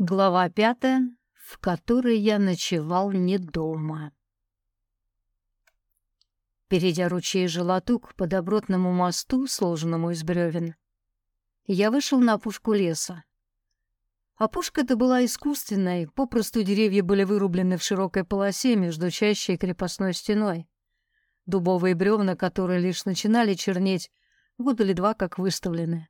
Глава пятая, в которой я ночевал не дома. Перейдя ручей Желатук по добротному мосту, сложенному из бревен, я вышел на опушку леса. Опушка-то была искусственной, попросту деревья были вырублены в широкой полосе между чащей и крепостной стеной. Дубовые бревна, которые лишь начинали чернеть, года ли два как выставлены.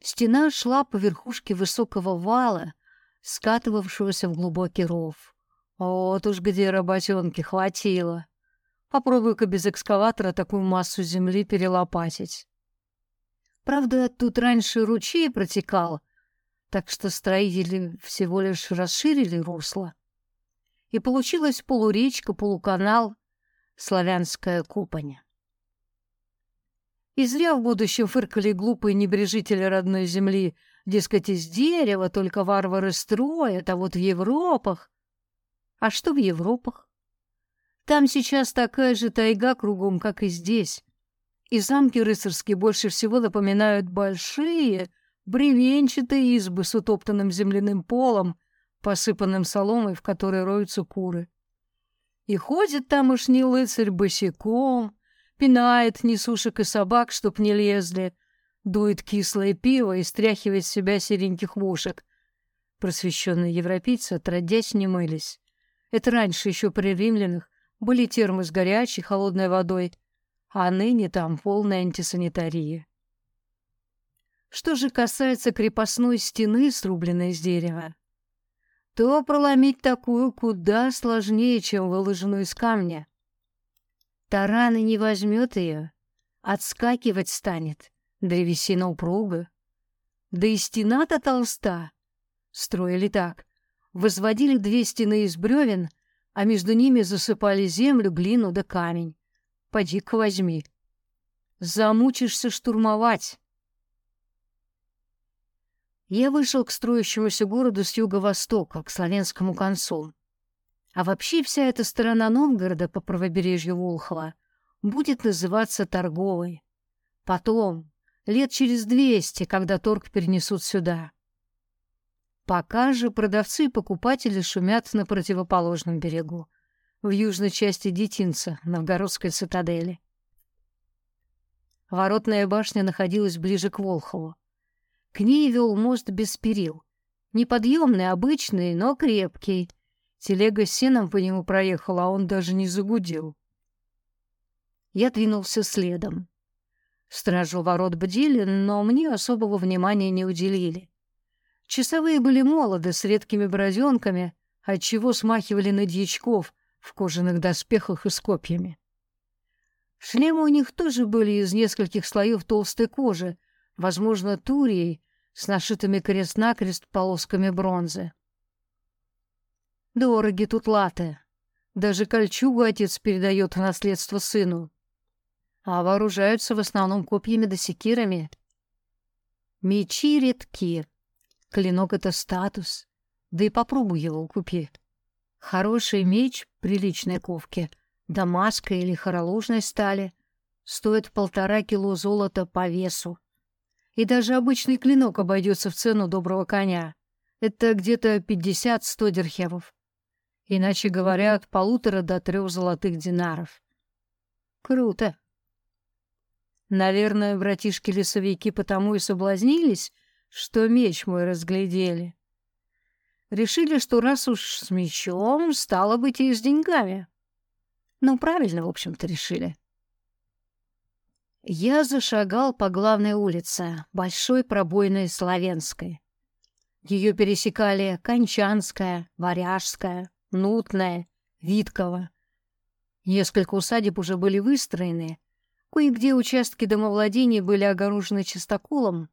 Стена шла по верхушке высокого вала, скатывавшегося в глубокий ров. Вот уж где работенки хватило. Попробуй-ка без экскаватора такую массу земли перелопатить. Правда, тут раньше ручей протекал, так что строители всего лишь расширили русло. И получилась полуречка, полуканал, славянская купань. И зря в будущем фыркали глупые небрежители родной земли, дескать, из дерева только варвары строят, а вот в Европах... А что в Европах? Там сейчас такая же тайга кругом, как и здесь. И замки рыцарские больше всего напоминают большие, бревенчатые избы с утоптанным земляным полом, посыпанным соломой, в которой роются куры. И ходит тамошний лыцарь босиком, пинает несушек и собак, чтоб не лезли, дует кислое пиво и стряхивает с себя сереньких вушек. Просвещенные европейцы отродясь не мылись. Это раньше еще при римлянах были термы с горячей, холодной водой, а ныне там полная антисанитария. Что же касается крепостной стены, срубленной из дерева, то проломить такую куда сложнее, чем выложенную из камня. Таран и не возьмет ее, отскакивать станет, древесина упруга. Да и стена-то толста. Строили так. Возводили две стены из бревен, а между ними засыпали землю, глину да камень. Поди-ка возьми. Замучишься штурмовать. Я вышел к строящемуся городу с юго-востока, к славянскому концу. А вообще вся эта сторона Новгорода по правобережью Волхова будет называться торговой. Потом, лет через двести, когда торг перенесут сюда. Пока же продавцы и покупатели шумят на противоположном берегу, в южной части Детинца, Новгородской цитадели. Воротная башня находилась ближе к Волхову. К ней вел мост без перил. Неподъемный, обычный, но крепкий, Телега с сеном по нему проехала, а он даже не загудел. Я двинулся следом. Стражу ворот бдили, но мне особого внимания не уделили. Часовые были молоды, с редкими борозенками, отчего смахивали на дьячков в кожаных доспехах и с копьями. Шлемы у них тоже были из нескольких слоев толстой кожи, возможно, турией, с нашитыми крест-накрест полосками бронзы. Дороги тут латы. Даже кольчугу отец передает в наследство сыну. А вооружаются в основном копьями да секирами. Мечи редки. Клинок — это статус. Да и попробуй его купи. Хороший меч приличной ковки, дамасской или хоролужной стали, стоит полтора кило золота по весу. И даже обычный клинок обойдется в цену доброго коня. Это где-то 50-100 дирхемов иначе говоря, от полутора до трех золотых динаров. Круто. Наверное, братишки-лесовики потому и соблазнились, что меч мой разглядели. Решили, что раз уж с мечом, стало быть и с деньгами. Ну, правильно, в общем-то, решили. Я зашагал по главной улице, большой пробойной Славянской. Ее пересекали Кончанская, Варяжская, Нутная, Виткова. Несколько усадеб уже были выстроены, кое-где участки домовладения были огорожены чистоколом,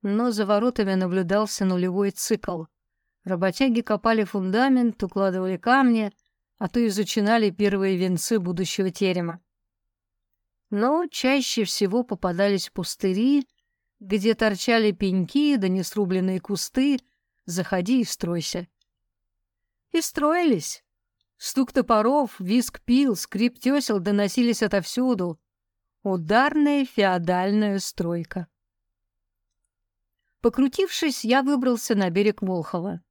но за воротами наблюдался нулевой цикл. Работяги копали фундамент, укладывали камни, а то и зачинали первые венцы будущего терема. Но чаще всего попадались пустыри, где торчали пеньки да несрубленные кусты, заходи и стройся. И строились. Стук топоров, визг пил, скрип тесел доносились отовсюду. Ударная феодальная стройка. Покрутившись, я выбрался на берег Волхова.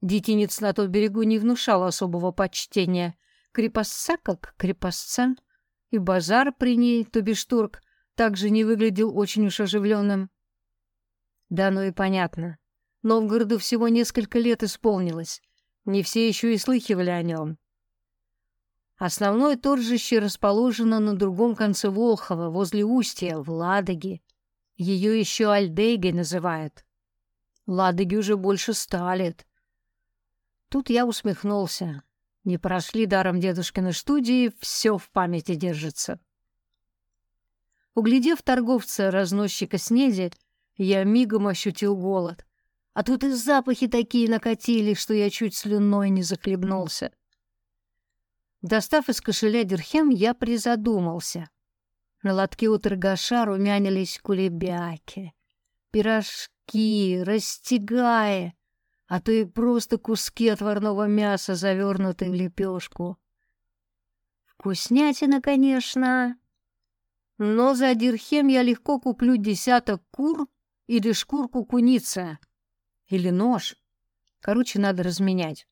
Детинец на том берегу не внушал особого почтения. Крепостца как крепостца, и базар при ней, то бишь турк, также не выглядел очень уж оживленным. Да, ну и понятно. Новгороду всего несколько лет исполнилось. Не все еще и слыхивали о нем. Основное торжище расположено на другом конце Волхова, возле устья, в Ладоге. Ее еще Альдейгой называют. Ладоги уже больше ста лет. Тут я усмехнулся. Не прошли даром дедушкины студии, все в памяти держится. Углядев торговца-разносчика снеди, я мигом ощутил голод. А тут и запахи такие накатили, что я чуть слюной не захлебнулся. Достав из кошеля дирхем, я призадумался. На лотке у торгаша румянились кулебяки, пирожки, растягая, а то и просто куски отварного мяса, завернутые в лепешку. Вкуснятина, конечно, но за дирхем я легко куплю десяток кур или шкурку куницы, или нож. Короче, надо разменять.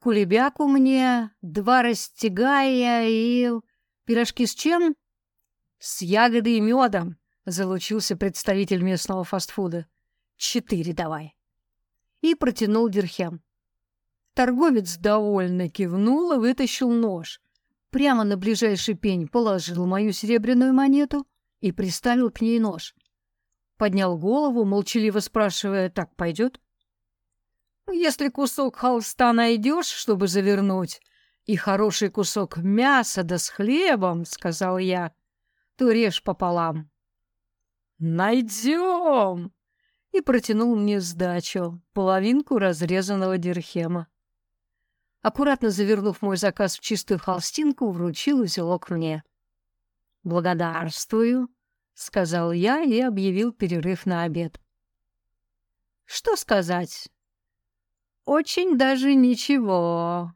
Кулебяку мне, два растягая и... Пирожки с чем? С ягодой и медом, залучился представитель местного фастфуда. Четыре давай. И протянул дирхем. Торговец довольно кивнул и вытащил нож. Прямо на ближайший пень положил мою серебряную монету и приставил к ней нож. Поднял голову, молчаливо спрашивая, так пойдет? Если кусок холста найдешь, чтобы завернуть, и хороший кусок мяса да с хлебом, — сказал я, — то режь пополам. Найдем! И протянул мне сдачу, половинку разрезанного дирхема. Аккуратно завернув мой заказ в чистую холстинку, вручил узелок мне. «Благодарствую», — сказал я и объявил перерыв на обед. «Что сказать?» «Очень даже ничего.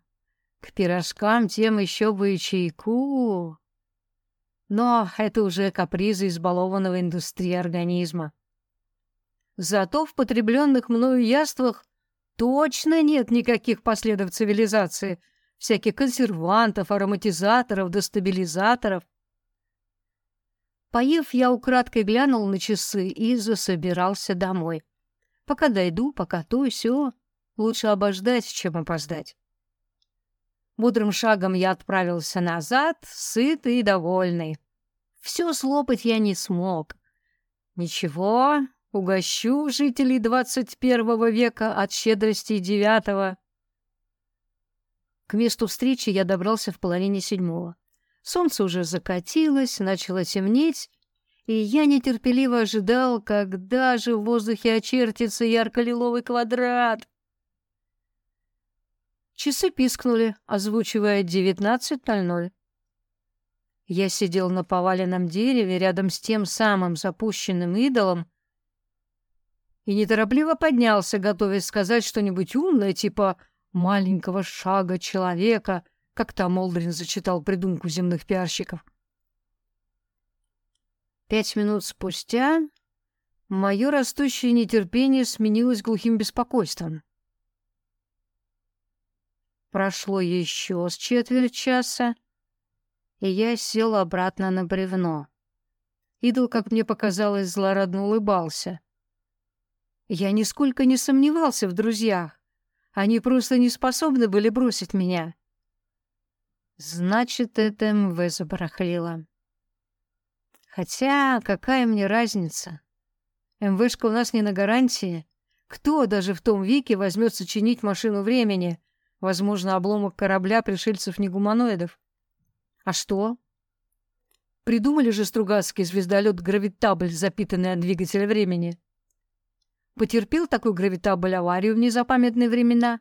К пирожкам тем еще бы и чайку. Но это уже капризы избалованного индустрии организма. Зато в потребленных мною яствах точно нет никаких последов цивилизации, всяких консервантов, ароматизаторов, дестабилизаторов. Поев, я украдкой глянул на часы и засобирался домой. Пока дойду, пока то и сё, лучше обождать, чем опоздать. Бодрым шагом я отправился назад, сытый и довольный. Все слопать я не смог. Ничего, угощу жителей двадцать первого века от щедрости девятого. К месту встречи я добрался в половине седьмого. Солнце уже закатилось, начало темнеть, и я нетерпеливо ожидал, когда же в воздухе очертится ярко-лиловый квадрат. Часы пискнули, озвучивая девятнадцать ноль ноль. Я сидел на поваленном дереве рядом с тем самым запущенным идолом и неторопливо поднялся, готовясь сказать что-нибудь умное, типа «маленького шага человека», как там Олдрин зачитал придумку земных пиарщиков. Пять минут спустя мое растущее нетерпение сменилось глухим беспокойством. Прошло еще с четверть часа, и я сел обратно на бревно. Идол, как мне показалось, злорадно улыбался. Я нисколько не сомневался в друзьях. Они просто не способны были бросить меня. Значит, это МВ забарахлило. Хотя какая мне разница? МВшка у нас не на гарантии. Кто даже в том веке возьмется чинить машину времени? Возможно, обломок корабля пришельцев-негуманоидов. А что? Придумали же Стругацкий звездолет «Гравитабль», запитанный от двигателя времени. Потерпел такой гравитабль аварию в незапамятные времена.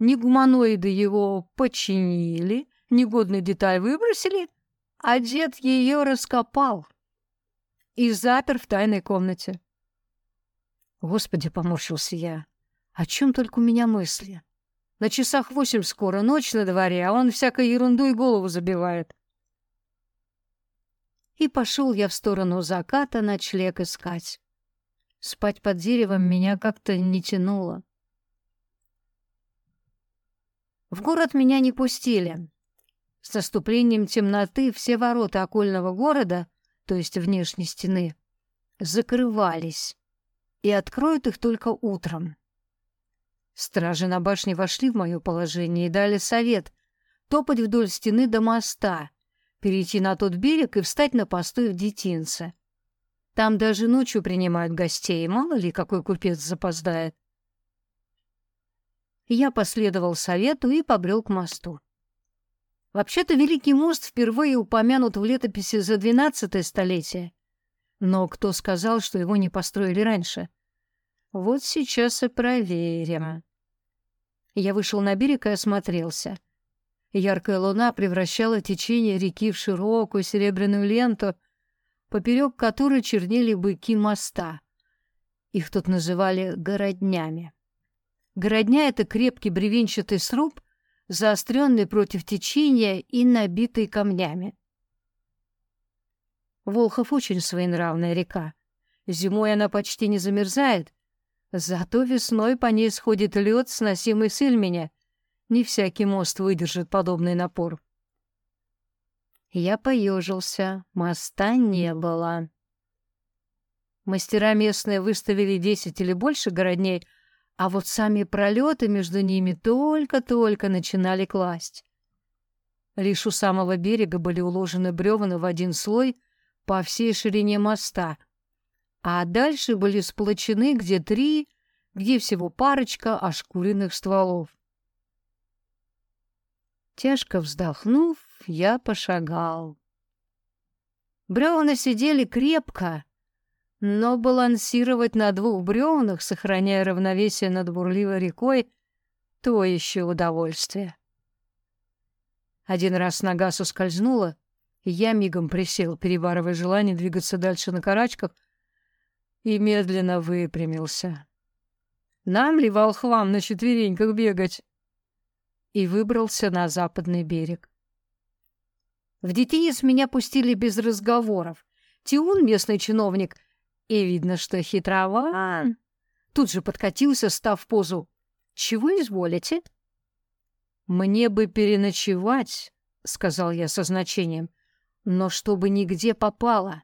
Негуманоиды его починили, негодную деталь выбросили, а дед ее раскопал и запер в тайной комнате. Господи, поморщился я. О чем только у меня мысли? На часах восемь скоро, ночь на дворе, а он всякой ерундой голову забивает. И пошел я в сторону заката ночлег искать. Спать под деревом меня как-то не тянуло. В город меня не пустили. С наступлением темноты все ворота окольного города, то есть внешней стены, закрывались и откроют их только утром. Стражи на башне вошли в мое положение и дали совет топать вдоль стены до моста, перейти на тот берег и встать на постой в детинце. Там даже ночью принимают гостей, мало ли какой купец запоздает. Я последовал совету и побрел к мосту. Вообще-то Великий мост впервые упомянут в летописи за двенадцатое столетие. Но кто сказал, что его не построили раньше? Вот сейчас и проверим. Я вышел на берег и осмотрелся. Яркая луна превращала течение реки в широкую серебряную ленту, поперек которой чернели быки моста. Их тут называли городнями. Городня — это крепкий бревенчатый сруб, заостренный против течения и набитый камнями. Волхов очень своенравная река. Зимой она почти не замерзает, Зато весной по ней сходит лед, сносимый с Ильменя. Не всякий мост выдержит подобный напор. Я поежился, моста не было. Мастера местные выставили десять или больше городней, а вот сами пролеты между ними только-только начинали класть. Лишь у самого берега были уложены бревна в один слой по всей ширине моста — а дальше были сплочены где три, где всего парочка ошкуренных стволов. Тяжко вздохнув, я пошагал. Бревна сидели крепко, но балансировать на двух бревнах, сохраняя равновесие над бурливой рекой, то еще удовольствие. Один раз нога соскользнула, и я мигом присел, перебарывая желание двигаться дальше на карачках — и медленно выпрямился. Нам ли волхвам на четвереньках бегать? И выбрался на западный берег. В детинец меня пустили без разговоров. Тиун, местный чиновник, и видно, что хитрован, тут же подкатился, став позу. «Чего изволите?» «Мне бы переночевать», — сказал я со значением, — «но чтобы нигде попало».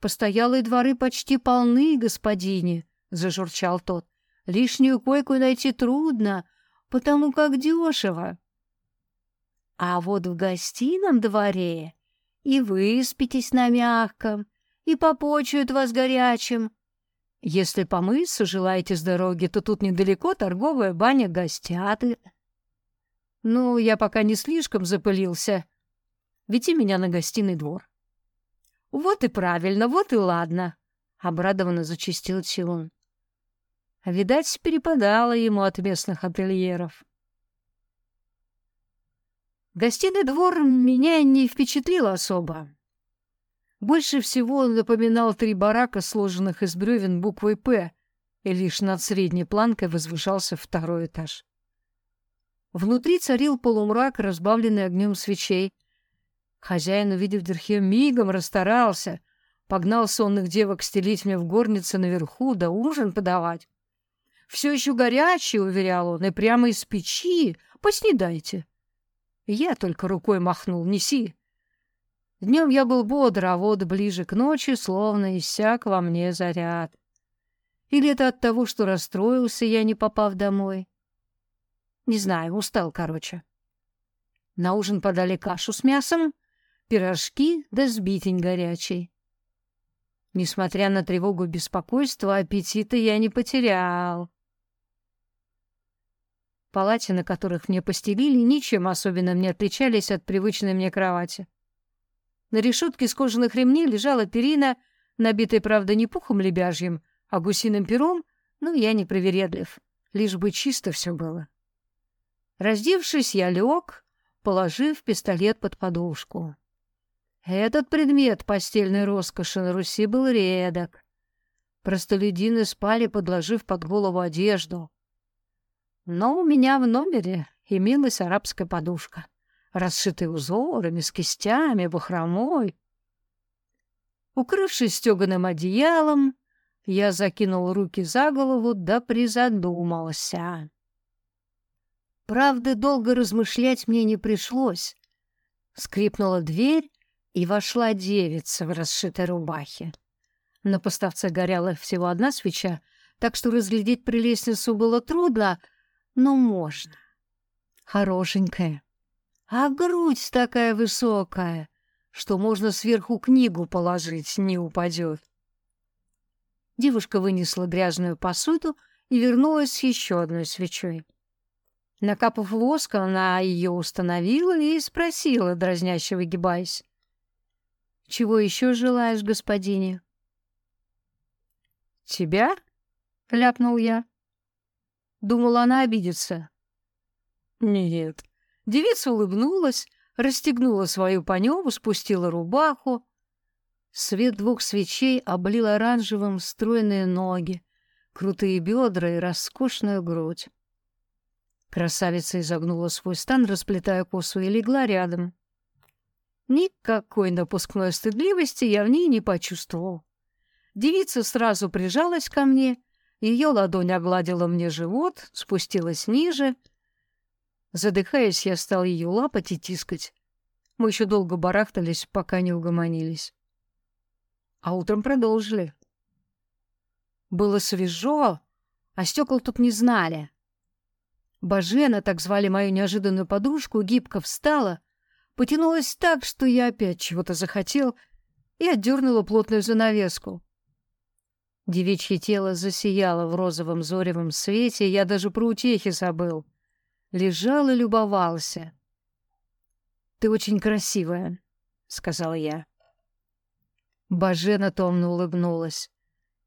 «Постоялые дворы почти полны, господине», — зажурчал тот. «Лишнюю койку найти трудно, потому как дешево. А вот в гостином дворе и вы спитесь на мягком, и попочуют вас горячим. Если помыться желаете с дороги, то тут недалеко торговая баня гостяты. Ну, я пока не слишком запылился. Веди меня на гостиный двор. «Вот и правильно, вот и ладно», — обрадованно зачистил Тиун. Видать, перепадало ему от местных ательеров. Гостиный двор меня не впечатлил особо. Больше всего он напоминал три барака, сложенных из бревен буквой «П», и лишь над средней планкой возвышался второй этаж. Внутри царил полумрак, разбавленный огнем свечей, Хозяин, увидев Дерхе, мигом расстарался, погнал сонных девок стелить мне в горнице наверху, да ужин подавать. «Все еще горячий», — уверял он, — «и прямо из печи. Поснедайте». Я только рукой махнул, неси. Днем я был бодр, а вот ближе к ночи словно иссяк во мне заряд. Или это от того, что расстроился я, не попав домой? Не знаю, устал, короче. На ужин подали кашу с мясом, пирожки да сбитень горячий. Несмотря на тревогу и беспокойство, аппетита я не потерял. Палати, на которых мне постелили, ничем особенным не отличались от привычной мне кровати. На решетке из кожаных ремней лежала перина, набитая, правда, не пухом лебяжьим, а гусиным пером, но я не привередлив, лишь бы чисто все было. Раздевшись, я лег, положив пистолет под подушку. Этот предмет постельной роскоши на Руси был редок. Простолюдины спали, подложив под голову одежду. Но у меня в номере имелась арабская подушка, расшитая узорами, с кистями, бахромой. Укрывшись стеганым одеялом, я закинул руки за голову да призадумался. Правда, долго размышлять мне не пришлось. Скрипнула дверь, и вошла девица в расшитой рубахе. На поставце горела всего одна свеча, так что разглядеть прелестницу было трудно, но можно. Хорошенькая. А грудь такая высокая, что можно сверху книгу положить, не упадет. Девушка вынесла грязную посуду и вернулась с еще одной свечой. Накапав воска, она ее установила и спросила, дразняще выгибаясь. «Чего еще желаешь, господине?» «Тебя?» — ляпнул я. Думала, она обидится. «Нет». Девица улыбнулась, расстегнула свою паневу, спустила рубаху. Свет двух свечей облил оранжевым стройные ноги, крутые бедра и роскошную грудь. Красавица изогнула свой стан, расплетая косу, и легла рядом. Никакой напускной стыдливости я в ней не почувствовал. Девица сразу прижалась ко мне, ее ладонь огладила мне живот, спустилась ниже. Задыхаясь, я стал ее лапать и тискать. Мы еще долго барахтались, пока не угомонились. А утром продолжили. Было свежо, а стекол тут не знали. Бажена, так звали мою неожиданную подружку, гибко встала, потянулась так, что я опять чего-то захотел, и отдернула плотную занавеску. Девичье тело засияло в розовом зоревом свете, я даже про утехи забыл. Лежал и любовался. «Ты очень красивая», — сказала я. Бажена томно улыбнулась.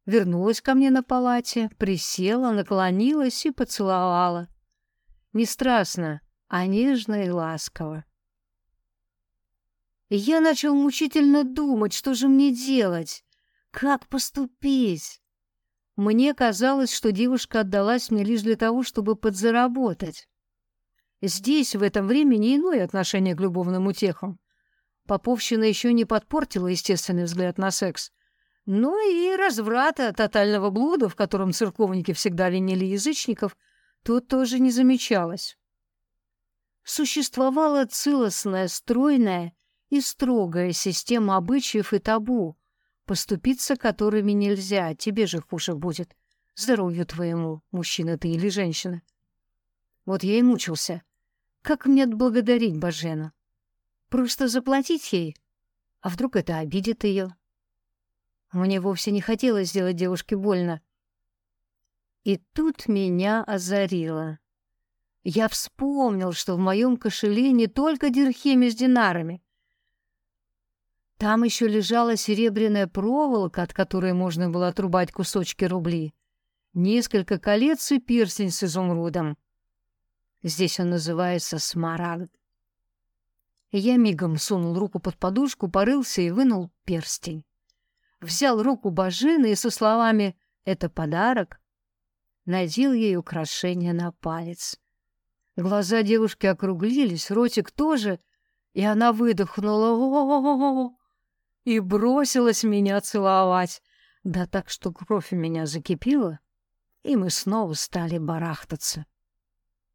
Вернулась ко мне на палате, присела, наклонилась и поцеловала. Не страстно, а нежно и ласково. Я начал мучительно думать, что же мне делать, как поступить. Мне казалось, что девушка отдалась мне лишь для того, чтобы подзаработать. Здесь, в этом времени, иное отношение к любовным утехам. Поповщина еще не подпортила естественный взгляд на секс. Но и разврата, тотального блуда, в котором церковники всегда винили язычников — тут тоже не замечалось. Существовала целостная, стройная и строгая система обычаев и табу, поступиться которыми нельзя, тебе же хуже будет. Здоровью твоему, мужчина ты или женщина. Вот я и мучился. Как мне отблагодарить Бажену? Просто заплатить ей? А вдруг это обидит ее? Мне вовсе не хотелось сделать девушке больно. И тут меня озарило. Я вспомнил, что в моем кошеле не только дирхеми с динарами. Там еще лежала серебряная проволока, от которой можно было отрубать кусочки рубли, несколько колец и перстень с изумрудом. Здесь он называется смарагд. Я мигом сунул руку под подушку, порылся и вынул перстень. Взял руку Бажины и со словами «Это подарок» надел ей украшение на палец. Глаза девушки округлились, ротик тоже, и она выдохнула о, -о, -о, и бросилась меня целовать, да так, что кровь у меня закипела, и мы снова стали барахтаться.